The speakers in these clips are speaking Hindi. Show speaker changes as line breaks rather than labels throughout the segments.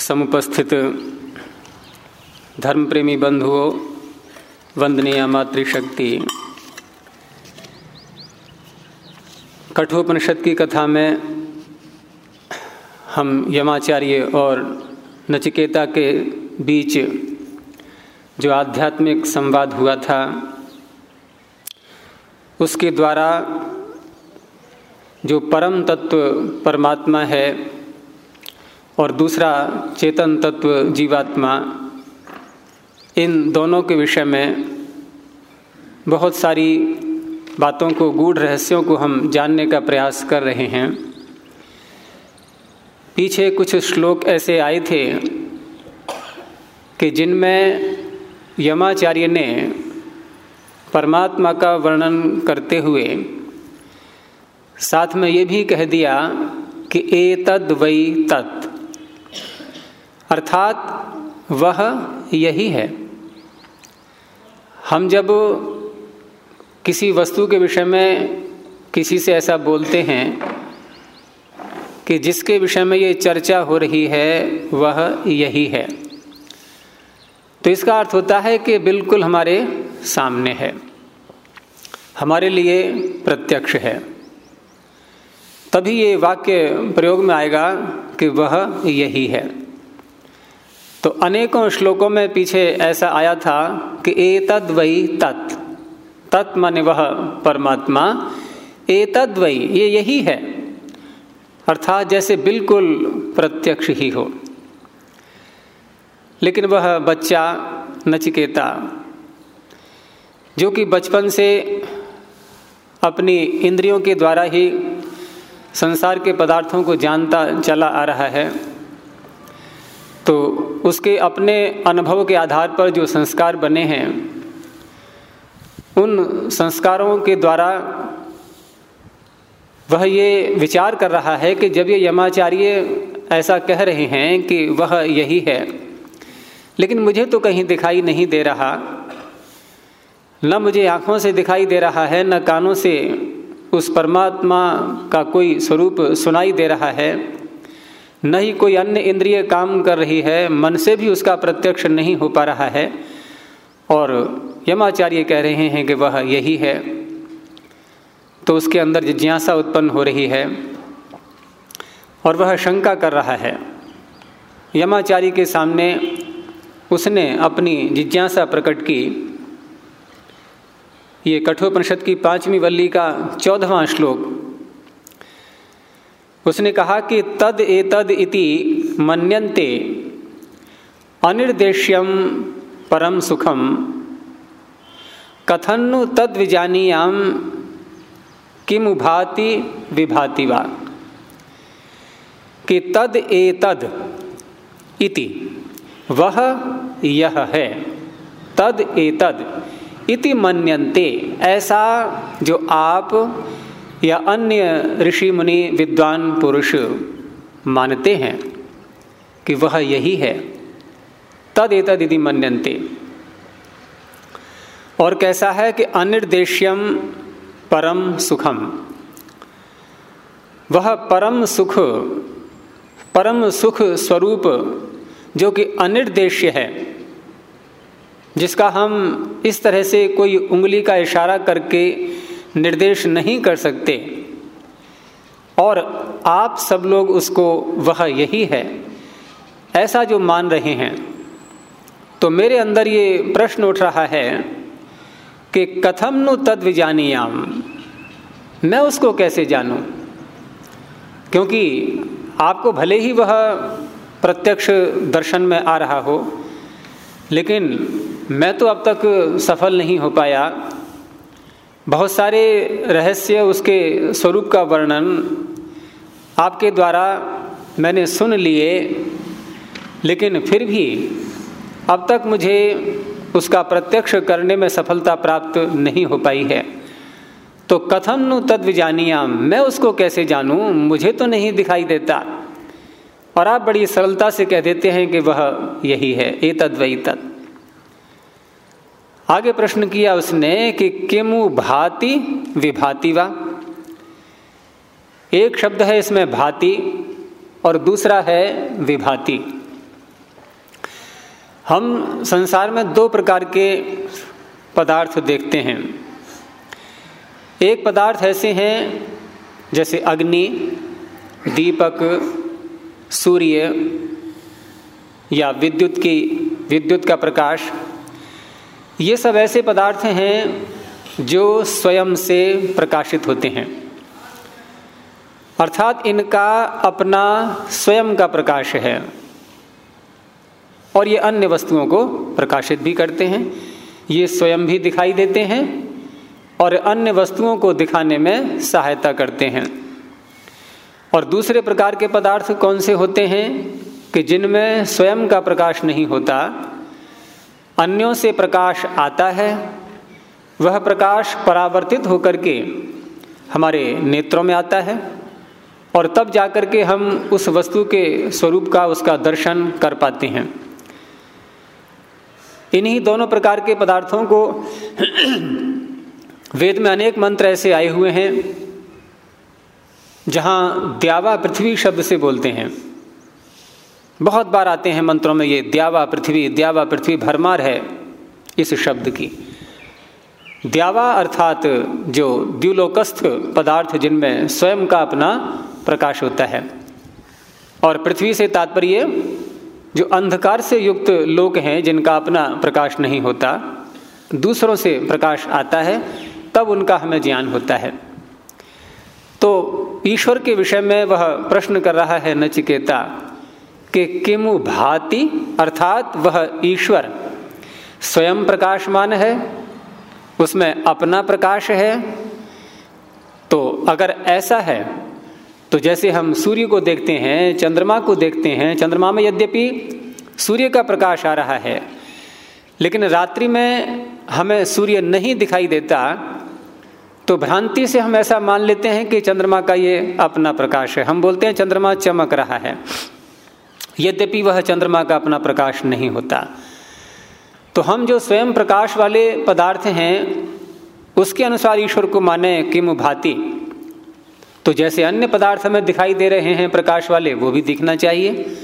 समुपस्थित धर्म प्रेमी बंधुओं, वंदनीय मातृशक्ति। कठोपनिषद की कथा में हम यमाचार्य और नचिकेता के बीच जो आध्यात्मिक संवाद हुआ था, उसके द्वारा जो परम तत्व परमात्मा है और दूसरा चेतन तत्व जीवात्मा, इन दोनों के विषय में बहुत सारी बातों को, गूढ़ रहस्यों को हम जानने का प्रयास कर रहे हैं। पीछे कुछ श्लोक ऐसे आए थे कि जिनमें यमाचार्य ने परमात्मा का वर्णन करते हुए साथ में ये भी कह दिया कि ए तद वही तत्। अर्थात वह यही है। हम जब किसी वस्तु के विषय में किसी से ऐसा बोलते हैं कि जिसके विषय में ये चर्चा हो रही है, वह यही है। तो इसका अर्थ होता है कि बिल्कुल हमारे सामने है। हमारे लिए प्रत्यक्ष है। तभी ये वाक्य प्रयोग में आएगा कि वह यही है। तो अनेकों श्लोकों में पीछे ऐसा आया था कि ए तद वही तत्। तत् माने वह परमात्मा। ए तद वही ये यही है। अर्थात जैसे बिल्कुल प्रत्यक्ष ही हो। लेकिन वह बच्चा, नचिकेता, जो कि बचपन से अपनी इंद्रियों के द्वारा ही संसार के पदार्थों को जानता, चला आ रहा है तो उसके अपने अनुभव के आधार पर जो संस्कार बने हैं, उन संस्कारों के द्वारा वह ये विचार कर रहा है कि जब ये यमाचार्य ऐसा कह रहे हैं कि वह यही है, लेकिन मुझे तो कहीं दिखाई नहीं दे रहा। न मुझे आँखों से दिखाई दे रहा है, न कानों से उस परमात्मा का कोई स्वरूप सुनाई दे रहा है। न ही कोई अन्य इंद्रिय काम कर रही है, मन से भी उसका प्रत्यक्ष नहीं हो पा रहा है। और यमाचार्य कह रहे हैं कि वह यही है। तो उसके अंदर जिज्ञासा उत्पन्न हो रही है और वह शंका कर रहा है। यमाचार्य के सामने उसने अपनी जिज्ञासा प्रकट की। ये कठोपनिषद की पांचवी वल्ली का चौदहवां श्लोक उसने कहा कि तद ए तद इति मन्यन्ते। अनिर्देश्यम परम सुखम। कथनु तद विजानीयाम, किम भाति विभाति वा। कि तद ए तद इति, वह यह है। तद ए तद इति मन्यन्ते। ऐसा जो आप या अन्य ऋषि मुनि विद्वान पुरुष मानते हैं कि वह यही है। तद एतद यदि मन्यन्ते। और कैसा है कि अनिर्देश्यम परम सुखम। वह परम सुख परम सुख स्वरूप जो कि अनिर्देश्य है, जिसका हम इस तरह से कोई उंगली का इशारा करके निर्देश नहीं कर सकते। और आप सब लोग उसको, वह यही है। ऐसा जो मान रहे हैं तो मेरे अंदर ये प्रश्न उठ रहा है कि कथम नु तद विजानियाम, मैं उसको कैसे जानूं? क्योंकि आपको भले ही वह प्रत्यक्ष दर्शन में आ रहा हो, लेकिन मैं तो अब तक सफल नहीं हो पाया। बहुत सारे रहस्य उसके स्वरूप का वर्णन आपके द्वारा मैंने सुन लिए, लेकिन फिर भी अब तक मुझे उसका प्रत्यक्ष करने में सफलता प्राप्त नहीं हो पाई है। तो कथम नु तद विजानियाम? मैं उसको कैसे जानूं? मुझे तो नहीं दिखाई देता। और आप बड़ी सरलता से कह देते हैं कि वह यही है ए तद वही तद आगे प्रश्न किया उसने कि किमु भाति विभाति वा? एक शब्द है इसमें भाति और दूसरा है विभाति। हम संसार में दो प्रकार के पदार्थ देखते हैं। एक पदार्थ ऐसे हैं, जैसे अग्नि, दीपक, सूर्य या विद्युत की, विद्युत का प्रकाश। ये सब ऐसे पदार्थ हैं जो स्वयं से प्रकाशित होते हैं। अर्थात इनका अपना स्वयं का प्रकाश है और ये अन्य वस्तुओं को प्रकाशित भी करते हैं, ये स्वयं भी दिखाई देते हैं और अन्य वस्तुओं को दिखाने में सहायता करते हैं। और दूसरे प्रकार के पदार्थ कौन से होते हैं कि जिनमें स्वयं का प्रकाश नहीं होता अन्यों से प्रकाश आता है, वह प्रकाश परावर्तित होकर के हमारे नेत्रों में आता है और तब जाकर के हम उस वस्तु के स्वरूप का उसका दर्शन कर पाते हैं। इन्हीं दोनों प्रकार के पदार्थों को वेद में अनेक मंत्र ऐसे आए हुए हैं, जहाँ द्यावा पृथ्वी शब्द से बोलते हैं। बहुत बार आते हैं मंत्रों में ये, द्यावा पृथ्वी द्यावा पृथ्वी भरमार है। इस शब्द की। द्यावा अर्थात जो द्युलोकस्थ पदार्थ जिनमें स्वयं का अपना प्रकाश होता है। और पृथ्वी से तात्पर्य जो अंधकार से युक्त लोक हैं, जिनका अपना प्रकाश नहीं होता, दूसरों से प्रकाश आता है, तब उनका हमें ज्ञान होता है। तो ईश्वर के विषय में वह प्रश्न कर रहा है नचिकेता कि किमु भाति अर्थात वह ईश्वर स्वयं प्रकाशमान है, उसमें अपना प्रकाश है। तो अगर ऐसा है तो जैसे हम सूर्य को देखते हैं, चंद्रमा को देखते हैं, चंद्रमा में यद्यपि सूर्य का प्रकाश आ रहा है, लेकिन रात्रि में हमें सूर्य नहीं दिखाई देता तो भ्रांति से हम ऐसा मान लेते हैं कि चंद्रमा का ये अपना प्रकाश है। हम बोलते हैं, चंद्रमा चमक रहा है। यद्यपि वह चंद्रमा का अपना प्रकाश नहीं होता। तो हम जो स्वयं प्रकाश वाले पदार्थ हैं, उसके अनुसार ईश्वर को माने किम भाती। तो जैसे अन्य पदार्थ हमें दिखाई दे रहे हैं प्रकाश वाले, वो भी दिखना चाहिए।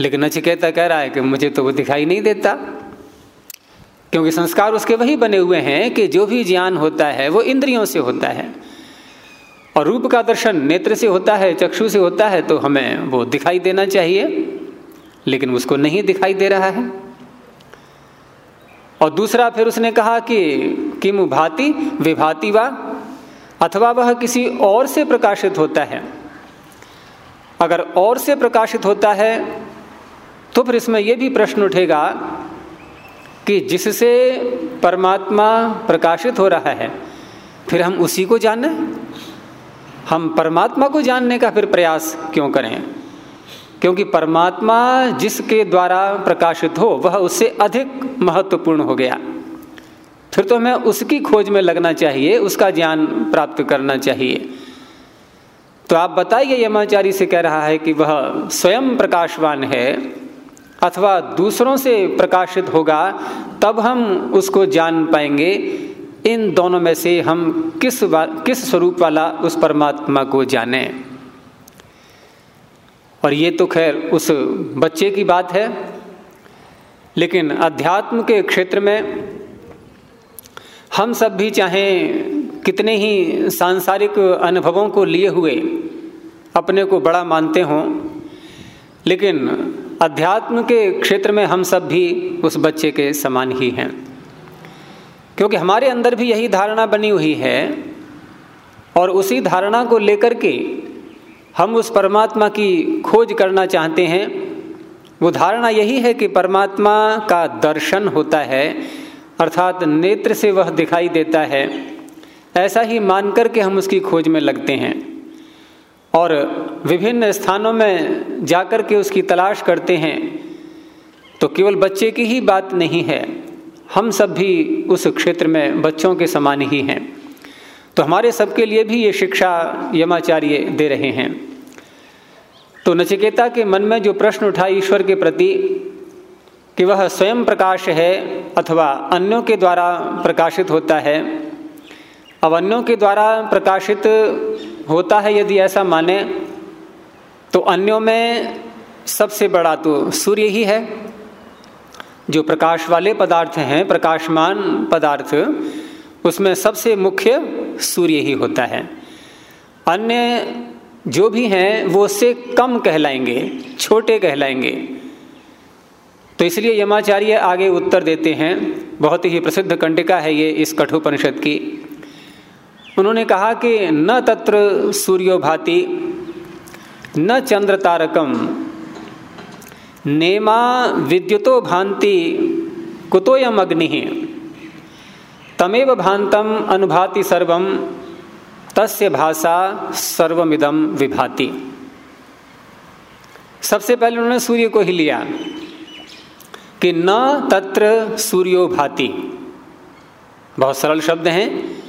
लेकिन नचिकेता कह रहा है कि मुझे तो वो दिखाई नहीं देता। क्योंकि संस्कार उसके वही बने हुए हैं कि जो भी ज्ञान होता है, वो इंद्रियों से होता है। और रूप का दर्शन नेत्र से होता है, चक्षु से होता है तो हमें वो दिखाई देना चाहिए। लेकिन उसको नहीं दिखाई दे रहा है। और दूसरा फिर उसने कहा कि, किम भाति, विभाति वा, अथवा वह किसी और से प्रकाशित होता है। अगर और से प्रकाशित होता है तो फिर इसमें यह भी प्रश्न उठेगा कि जिससे परमात्मा प्रकाशित हो रहा है, फिर हम उसी को जाने? हम परमात्मा को जानने का फिर प्रयास क्यों करें? क्योंकि परमात्मा जिसके द्वारा प्रकाशित हो, वह उससे अधिक महत्वपूर्ण हो गया। फिर तो हमें उसकी खोज में लगना चाहिए, उसका ज्ञान प्राप्त करना चाहिए। तो आप बताइए, यमाचारी से कह रहा है कि वह स्वयं प्रकाशवान है, अथवा दूसरों से प्रकाशित होगा, तब हम उसको जान पाएँगे। इन दोनों में से हम किस किस स्वरूप वाला उस परमात्मा को जाने? और ये तो खैर उस बच्चे की बात है, लेकिन अध्यात्म के क्षेत्र में हम सब भी चाहें कितने ही सांसारिक अनुभवों को लिए हुए अपने को बड़ा मानते हों, लेकिन अध्यात्म के क्षेत्र में हम सब भी उस बच्चे के समान ही हैं। क्योंकि हमारे अंदर भी यही धारणा बनी हुई है और उसी धारणा को लेकर के हम उस परमात्मा की खोज करना चाहते हैं। वो धारणा यही है कि परमात्मा का दर्शन होता है, अर्थात नेत्र से वह दिखाई देता है। ऐसा ही मान कर के हम उसकी खोज में लगते हैं और विभिन्न स्थानों में जाकर के उसकी तलाश करते हैं। तो केवल बच्चे की ही बात नहीं है हम सब भी उस क्षेत्र में बच्चों के समान ही हैं। तो हमारे सबके लिए भी ये शिक्षा यमाचार्य दे रहे हैं। तो नचिकेता के मन में जो प्रश्न उठा ईश्वर के प्रति, कि वह स्वयं प्रकाश है अथवा अन्यों के द्वारा प्रकाशित होता है, अब अन्यों के द्वारा प्रकाशित होता है यदि ऐसा माने तो अन्यों में सबसे बड़ा तो सूर्य ही है। जो प्रकाश वाले पदार्थ हैं, प्रकाशमान पदार्थ, उसमें सबसे मुख्य सूर्य ही होता है। अन्य जो भी हैं, वो उससे कम कहलाएँगे, छोटे कहलाएँगे। तो इसलिए यमाचार्य आगे उत्तर देते हैं। बहुत ही प्रसिद्ध कंडिका है ये इस कठोपनिषद की। उन्होंने कहा कि न तत्र सूर्यो भाति न चंद्र तारकम नेमा विद्युतो भांति कुतोयम अग्नि। तमेव भांतम अनुभाति सर्वम, तस्य भाषा सर्वमिदम विभाति। सबसे पहले उन्होंने सूर्य को ही लिया कि न तत्र सूर्यो भाति। बहुत सरल शब्द हैं।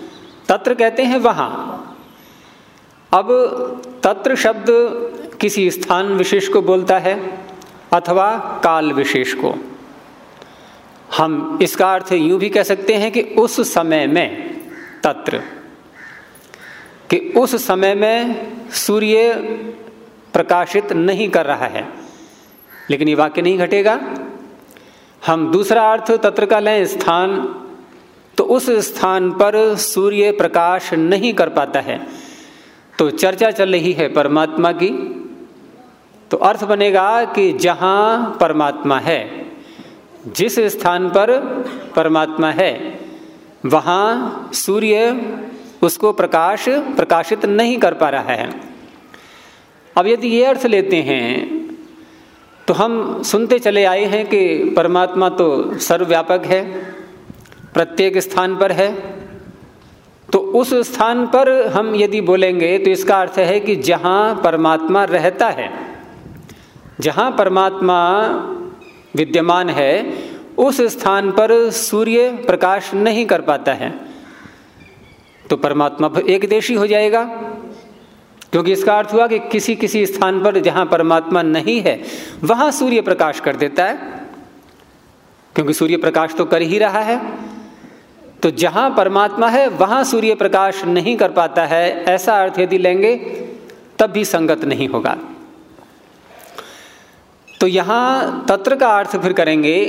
तत्र कहते हैं वहाँ। अब तत्र शब्द किसी स्थान विशेष को बोलता है। अथवा काल विशेष को। हम इसका अर्थ यूँ भी कह सकते हैं कि उस समय में, तत्र, कि उस समय में सूर्य प्रकाशित नहीं कर रहा है, लेकिन ये वाक्य नहीं घटेगा। हम दूसरा अर्थ तत्र का लें, स्थान तो उस स्थान पर सूर्य प्रकाश नहीं कर पाता है। तो चर्चा चल रही है परमात्मा की तो अर्थ बनेगा कि जहाँ परमात्मा है, जिस स्थान पर परमात्मा है, वहाँ सूर्य उसको प्रकाश, प्रकाशित नहीं कर पा रहा है। अब यदि ये अर्थ लेते हैं तो हम सुनते चले आए हैं कि परमात्मा तो सर्वव्यापक है, प्रत्येक स्थान पर है। तो उस स्थान पर हम यदि बोलेंगे तो इसका अर्थ है कि जहाँ परमात्मा रहता है जहाँ परमात्मा विद्यमान है, उस स्थान पर सूर्य प्रकाश नहीं कर पाता है। तो परमात्मा एक देशी हो जाएगा। क्योंकि इसका अर्थ हुआ कि किसी किसी स्थान पर जहाँ परमात्मा नहीं है, वहाँ सूर्य प्रकाश कर देता है। क्योंकि सूर्य प्रकाश तो कर ही रहा है। तो जहाँ परमात्मा है, वहाँ सूर्य प्रकाश नहीं कर पाता है। ऐसा अर्थ यदि लेंगे, तब भी संगत नहीं होगा। तो यहाँ तत्र का अर्थ फिर करेंगे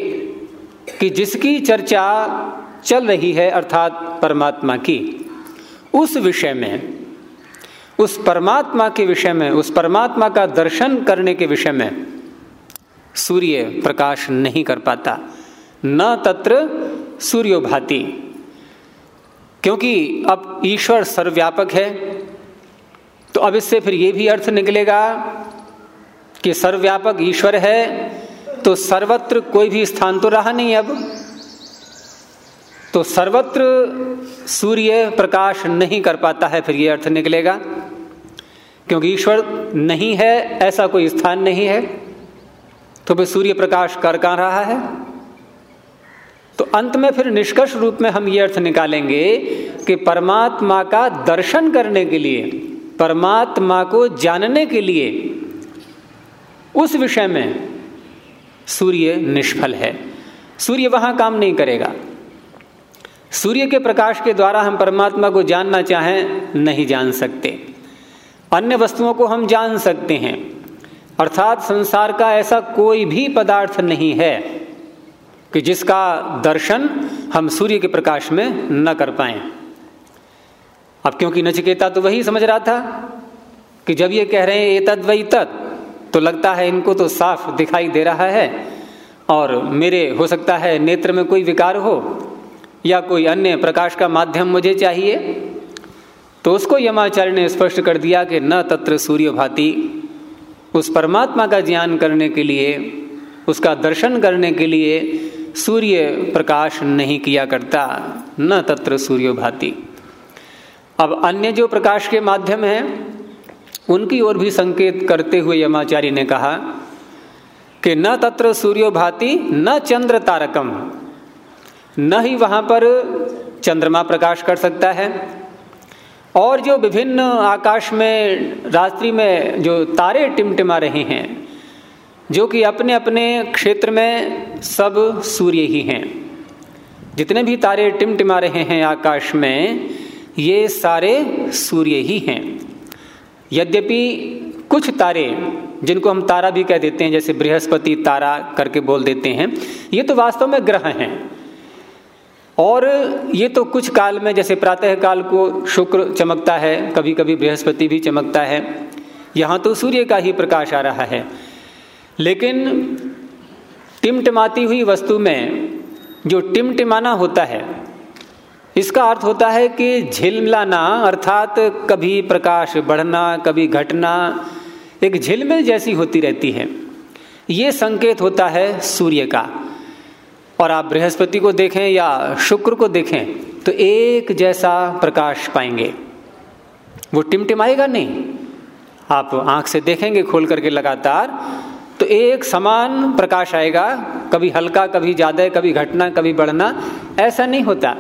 कि जिसकी चर्चा चल रही है अर्थात परमात्मा की, उस विषय में, उस परमात्मा के विषय में, उस परमात्मा का दर्शन करने के विषय में सूर्य प्रकाश नहीं कर पाता, न तत्र सूर्यो भाति क्योंकि अब ईश्वर सर्वव्यापक है तो अब इससे फिर ये भी अर्थ निकलेगा कि सर्वव्यापक ईश्वर है तो सर्वत्र कोई भी स्थान तो रहा नहीं अब। तो सर्वत्र सूर्य प्रकाश नहीं कर पाता है, फिर ये अर्थ निकलेगा। क्योंकि ईश्वर नहीं है, ऐसा कोई स्थान नहीं है तो फिर सूर्य प्रकाश कर कहाँ रहा है? तो अंत में फिर निष्कर्ष रूप में हम ये अर्थ निकालेंगे कि परमात्मा का दर्शन करने के लिए, परमात्मा को जानने के लिए उस विषय में सूर्य निष्फल है। सूर्य वहाँ काम नहीं करेगा। सूर्य के प्रकाश के द्वारा हम परमात्मा को जानना चाहें, नहीं जान सकते। अन्य वस्तुओं को हम जान सकते हैं। अर्थात संसार का ऐसा कोई भी पदार्थ नहीं है कि जिसका दर्शन हम सूर्य के प्रकाश में न कर पाए। अब क्योंकि नचिकेता तो वही समझ रहा था कि जब ये कह रहे हैं ए तद वही तत् तो लगता है इनको तो साफ़ दिखाई दे रहा है और मेरे, हो सकता है, नेत्र में कोई विकार हो या कोई अन्य प्रकाश का माध्यम मुझे चाहिए तो उसको यमाचार्य ने स्पष्ट कर दिया कि न तत्र सूर्य भाति उस परमात्मा का ज्ञान करने के लिए, उसका दर्शन करने के लिए सूर्य प्रकाश नहीं किया करता, न तत्र सूर्य भाति अब अन्य जो प्रकाश के माध्यम हैं उनकी ओर भी संकेत करते हुए यमाचार्य ने कहा कि न तत्र सूर्यो भाति न चंद्र तारकम। न ही वहाँ पर चंद्रमा प्रकाश कर सकता है। और जो विभिन्न आकाश में, रात्रि में जो तारे टिमटिमा रहे हैं, जो कि अपने अपने क्षेत्र में सब सूर्य ही हैं। जितने भी तारे टिमटिमा रहे हैं आकाश में, ये सारे सूर्य ही हैं। यद्यपि कुछ तारे जिनको हम तारा भी कह देते हैं, जैसे बृहस्पति तारा करके बोल देते हैं, ये तो वास्तव में ग्रह हैं। और ये तो कुछ काल में, जैसे प्रातः काल को शुक्र चमकता है कभी कभी बृहस्पति भी चमकता है, यहाँ तो सूर्य का ही प्रकाश आ रहा है। लेकिन टिमटिमाती हुई वस्तु में जो टिमटिमाना होता है इसका अर्थ होता है कि झिलमिलाना, अर्थात कभी प्रकाश बढ़ना, कभी घटना, एक झिलमिल जैसी होती रहती है। ये संकेत होता है सूर्य का। और आप बृहस्पति को देखें या शुक्र को देखें तो एक जैसा प्रकाश पाएँगे। वो टिमटिमाएगा नहीं। आप आँख से देखेंगे, खोल करके लगातार तो एक समान प्रकाश आएगा। कभी हल्का, कभी ज़्यादा, कभी घटना, कभी बढ़ना, ऐसा नहीं होता।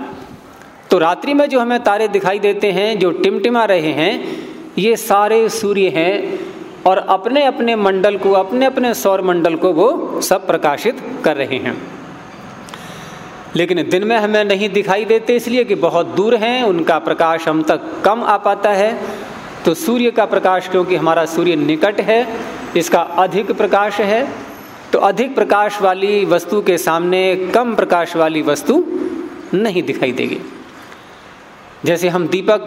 तो रात्रि में जो हमें तारे दिखाई देते हैं, जो टिमटिमा रहे हैं, ये सारे सूर्य हैं और अपने अपने मंडल को अपने अपने सौर मंडल को वो सब प्रकाशित कर रहे हैं। लेकिन दिन में हमें नहीं दिखाई देते, इसलिए कि बहुत दूर हैं, उनका प्रकाश हम तक कम आ पाता है। तो सूर्य का प्रकाश, क्योंकि हमारा सूर्य निकट है, इसका अधिक प्रकाश है तो अधिक प्रकाश वाली वस्तु के सामने कम प्रकाश वाली वस्तु नहीं दिखाई देगी। जैसे हम दीपक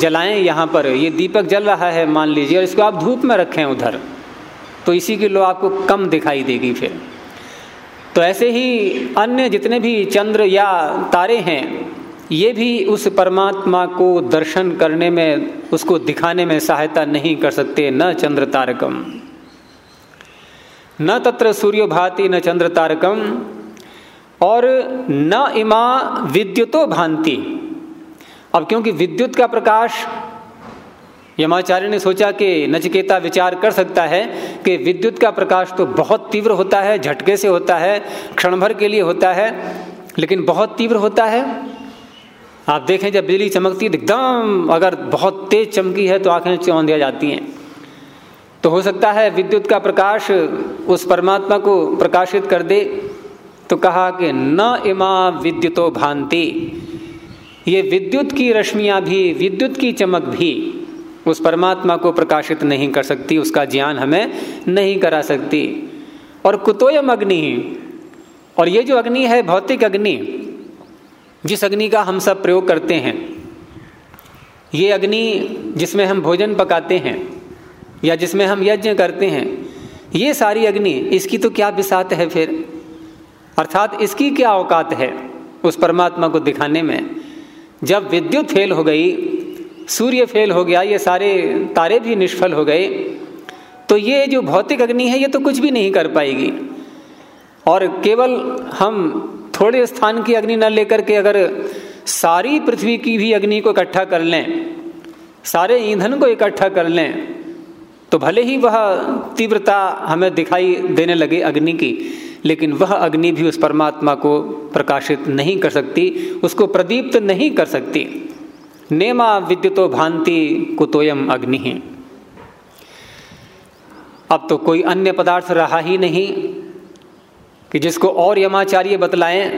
जलाएँ यहाँ पर, ये दीपक जल रहा है मान लीजिए, और इसको आप धूप में रखें उधर तो इसी की लो आपको कम दिखाई देगी फिर। तो ऐसे ही अन्य जितने भी चंद्र या तारे हैं, ये भी उस परमात्मा को दर्शन करने में, उसको दिखाने में सहायता नहीं कर सकते, न चंद्र तारकम। न तत्र सूर्य भांति, न चंद्र तारकम, और न इमा विद्युतो भांति अब क्योंकि विद्युत का प्रकाश, यमाचार्य ने सोचा कि नचकेता विचार कर सकता है कि विद्युत का प्रकाश तो बहुत तीव्र होता है, झटके से होता है क्षण भर के लिए होता है, लेकिन बहुत तीव्र होता है। आप देखें जब बिजली चमकती है, एकदम अगर बहुत तेज चमकी है तो आँखें चौंधिया जाती हैं। तो हो सकता है विद्युत का प्रकाश उस परमात्मा को प्रकाशित कर दे तो कहा कि न इमा विद्युतो भांति। ये विद्युत की रश्मियाँ भी, विद्युत की चमक भी उस परमात्मा को प्रकाशित नहीं कर सकती, उसका ज्ञान हमें नहीं करा सकती। और कुतोयम अग्नि, और ये जो अग्नि है, भौतिक अग्नि, जिस अग्नि का हम सब प्रयोग करते हैं, ये अग्नि जिसमें हम भोजन पकाते हैं, या जिसमें हम यज्ञ करते हैं, ये सारी अग्नि, इसकी तो क्या बिसात है फिर? अर्थात इसकी क्या औकात है उस परमात्मा को दिखाने में? जब विद्युत फेल हो गई, सूर्य फेल हो गया, ये सारे तारे भी निष्फल हो गए तो ये जो भौतिक अग्नि है, ये तो कुछ भी नहीं कर पाएगी। और केवल हम थोड़े स्थान की अग्नि न लेकर के अगर सारी पृथ्वी की भी अग्नि को इकट्ठा कर लें, सारे ईंधन को इकट्ठा कर लें तो भले ही वह तीव्रता हमें दिखाई देने लगे अग्नि की लेकिन वह अग्नि भी उस परमात्मा को प्रकाशित नहीं कर सकती, उसको प्रदीप्त नहीं कर सकती। नेमा विद्युतो भांति कुतोयम अग्नि। है अब तो कोई अन्य पदार्थ रहा ही नहीं कि जिसको और यमाचार्य बतलाएँ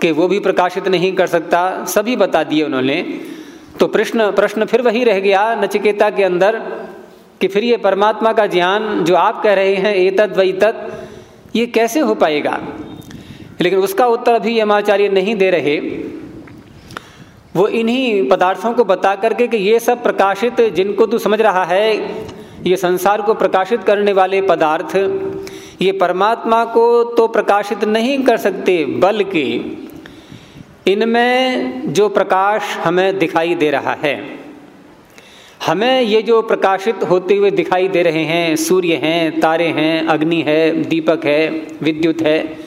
कि वो भी प्रकाशित नहीं कर सकता, सभी बता दिए उन्होंने। तो प्रश्न प्रश्न फिर वही रह गया नचिकेता के अंदर कि फिर ये परमात्मा का ज्ञान जो आप कह रहे हैं एतद वही तत् ये कैसे हो पाएगा? लेकिन उसका उत्तर अभी यमाचार्य नहीं दे रहे। वो इन्हीं पदार्थों को बता करके कि ये सब प्रकाशित, जिनको तू समझ रहा है, ये संसार को प्रकाशित करने वाले पदार्थ, ये परमात्मा को तो प्रकाशित नहीं कर सकते, बल्कि इनमें जो प्रकाश हमें दिखाई दे रहा है। हमें ये जो प्रकाशित होते हुए दिखाई दे रहे हैं, सूर्य हैं, तारे हैं, अग्नि है, दीपक है, विद्युत है,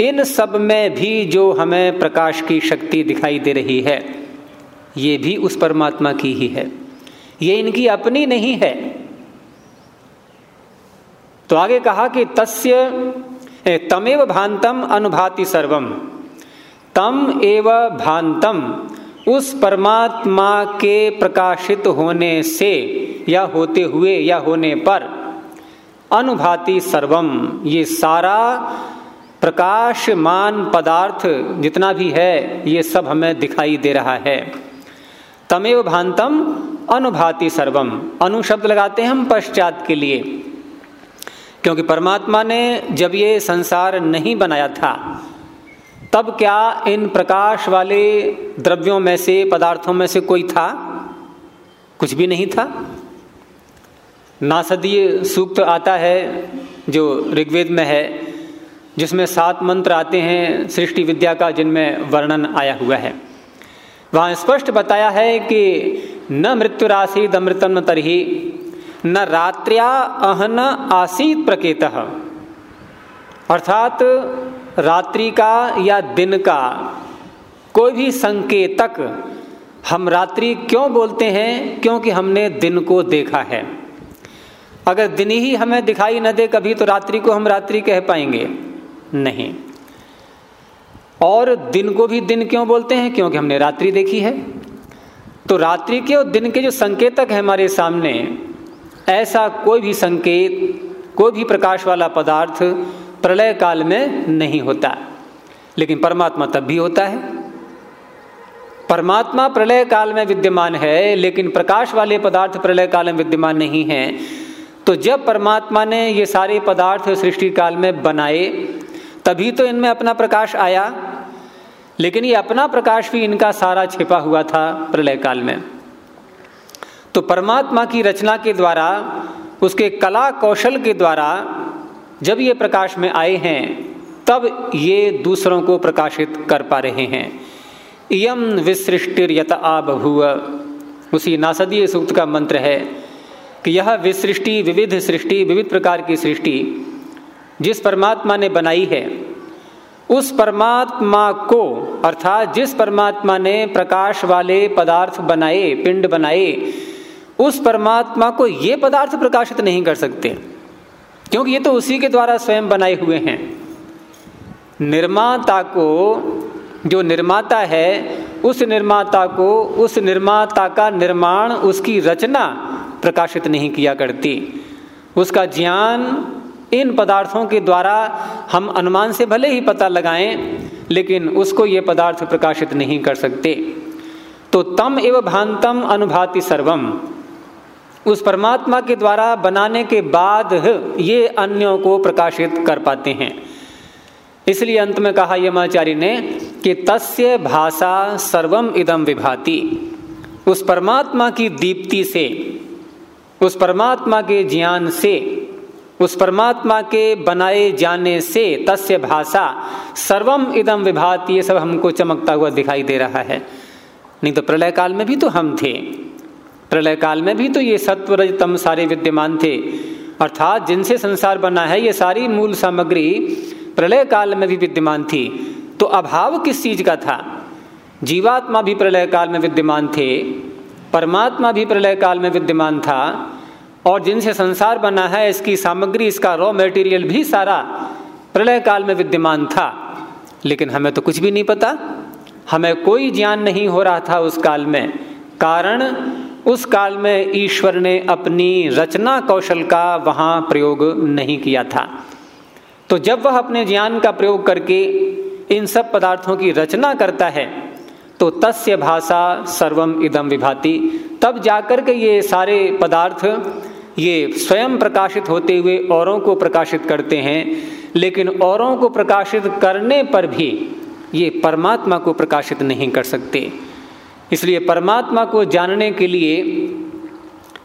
इन सब में भी जो हमें प्रकाश की शक्ति दिखाई दे रही है, ये भी उस परमात्मा की ही है। ये इनकी अपनी नहीं है। तो आगे कहा कि तस्य तमेव भांतम अनुभाति सर्वम। तम एव भांतम। उस परमात्मा के प्रकाशित होने से या होते हुए या होने पर अनुभाति सर्वम, ये सारा प्रकाशमान पदार्थ जितना भी है, ये सब हमें दिखाई दे रहा है। तमेव भांतम अनुभाति सर्वम। अनु शब्द लगाते हैं हम पश्चात के लिए, क्योंकि परमात्मा ने जब ये संसार नहीं बनाया था तब क्या इन प्रकाश वाले द्रव्यों में से, पदार्थों में से कोई था? कुछ भी नहीं था। नासदीय सूक्त आता है, जो ऋग्वेद में है, जिसमें सात मंत्र आते हैं, सृष्टि विद्या का, जिनमें वर्णन आया हुआ है। वहाँ स्पष्ट बताया है कि न मृत्यु राशि दमृतम न तरही, न रात्र्या अहन आसीत प्रकेत। अर्थात रात्रि का या दिन का कोई भी संकेतक हम रात्रि क्यों बोलते हैं? क्योंकि हमने दिन को देखा है। अगर दिन ही हमें दिखाई न दे कभी तो रात्रि को हम रात्रि कह पाएँगे। नहीं। और दिन को भी दिन क्यों बोलते हैं? क्योंकि हमने रात्रि देखी है। तो रात्रि के और दिन के जो संकेतक है हमारे सामने, ऐसा कोई भी संकेत, कोई भी प्रकाश वाला पदार्थ प्रलय काल में नहीं होता। लेकिन परमात्मा तब भी होता है। परमात्मा प्रलय काल में विद्यमान है, लेकिन प्रकाश वाले पदार्थ प्रलय काल में विद्यमान नहीं है। तो जब परमात्मा ने ये सारे पदार्थ सृष्टि काल में बनाए, तभी तो इनमें अपना प्रकाश आया। लेकिन ये अपना प्रकाश भी इनका सारा छिपा हुआ था प्रलय काल में। तो परमात्मा की रचना के द्वारा, उसके कला कौशल के द्वारा जब ये प्रकाश में आए हैं, तब ये दूसरों को प्रकाशित कर पा रहे हैं। यम विसृष्टिर यत आबभूव। उसी नासदीय सूक्त का मंत्र है कि यह विसृष्टि, विविध सृष्टि, विविध प्रकार की सृष्टि जिस परमात्मा ने बनाई है, उस परमात्मा को, अर्थात जिस परमात्मा ने प्रकाश वाले पदार्थ बनाए, पिंड बनाए, उस परमात्मा को ये पदार्थ प्रकाशित नहीं कर सकते। क्योंकि ये तो उसी के द्वारा स्वयं बनाए हुए हैं। निर्माता को, जो निर्माता है, उस निर्माता को, उस निर्माता का निर्माण, उसकी रचना प्रकाशित नहीं किया करती। उसका ज्ञान इन पदार्थों के द्वारा हम अनुमान से भले ही पता लगाएँ, लेकिन उसको ये पदार्थ प्रकाशित नहीं कर सकते। तो तम एवं भांतम अनुभाति सर्वम। उस परमात्मा के द्वारा बनाने के बाद ये अन्यों को प्रकाशित कर पाते हैं। इसलिए अंत में कहा यमाचार्य ने कि तस्य भाषा सर्वम इदम विभाति। उस परमात्मा की दीप्ति से, उस परमात्मा के ज्ञान से, उस परमात्मा के बनाए जाने से तस्य भाषा सर्वम इदम विभाति, ये सब हमको चमकता हुआ दिखाई दे रहा है। नहीं तो प्रलय काल में भी तो हम थे। प्रलय काल में भी तो ये सत्वरज तम सारे विद्यमान थे। अर्थात जिनसे संसार बना है, ये सारी मूल सामग्री प्रलय काल में भी विद्यमान थी। तो अभाव किस चीज़ का था? जीवात्मा भी प्रलय काल में विद्यमान थे, परमात्मा भी प्रलय काल में विद्यमान था, और जिनसे संसार बना है, इसकी सामग्री, इसका रॉ मटेरियल भी सारा प्रलय काल में विद्यमान था। लेकिन हमें तो कुछ भी नहीं पता। हमें कोई ज्ञान नहीं हो रहा था उस काल में। कारण उस काल में ईश्वर ने अपनी रचना कौशल का वहाँ प्रयोग नहीं किया था। तो जब वह अपने ज्ञान का प्रयोग करके इन सब पदार्थों की रचना करता है तो तस्य भाषा सर्वम इदम विभाति। तब जाकर के ये सारे पदार्थ, ये स्वयं प्रकाशित होते हुए औरों को प्रकाशित करते हैं, लेकिन औरों को प्रकाशित करने पर भी ये परमात्मा को प्रकाशित नहीं कर सकते। इसलिए परमात्मा को जानने के लिए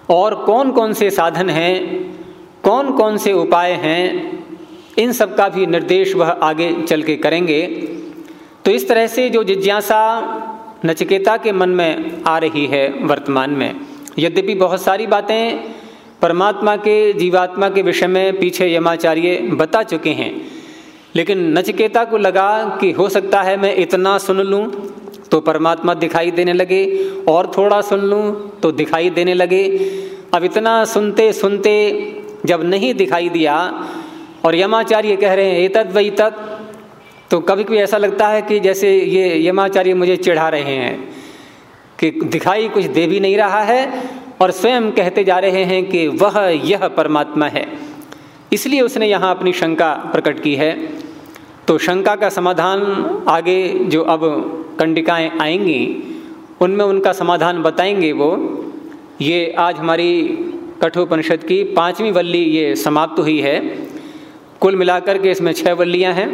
और कौन कौन से साधन हैं कौन कौन से उपाय हैं, इन सब का भी निर्देश वह आगे चल के करेंगे। तो इस तरह से जो जिज्ञासा नचकेता के मन में आ रही है वर्तमान में, यद्यपि बहुत सारी बातें परमात्मा के, जीवात्मा के विषय में पीछे यमाचार्य बता चुके हैं लेकिन नचकेता को लगा कि हो सकता है मैं इतना सुन लूँ तो परमात्मा दिखाई देने लगे, और थोड़ा सुन लूँ तो दिखाई देने लगे। अब इतना सुनते सुनते जब नहीं दिखाई दिया, और यमाचार्य कह रहे हैं, एतद वही तत्। तो कभी कभी ऐसा लगता है कि जैसे ये यमाचार्य मुझे चिढ़ा रहे हैं, कि दिखाई कुछ दे भी नहीं रहा है, और स्वयं कहते जा रहे हैं कि वह यह परमात्मा है। इसलिए उसने यहाँ अपनी शंका प्रकट की है। तो शंका का समाधान आगे जो अब कंडिकाएँ आएँगी, उनमें उनका समाधान बताएँगे वो। ये आज हमारी कठोपनिषद की पांचवी वल्ली ये समाप्त हुई है। कुल मिलाकर के इसमें छह वल्लियाँ हैं।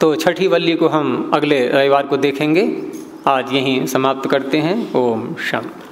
तो छठी वल्ली को हम अगले रविवार को देखेंगे। आज यहीं समाप्त करते हैं। ओम शांति।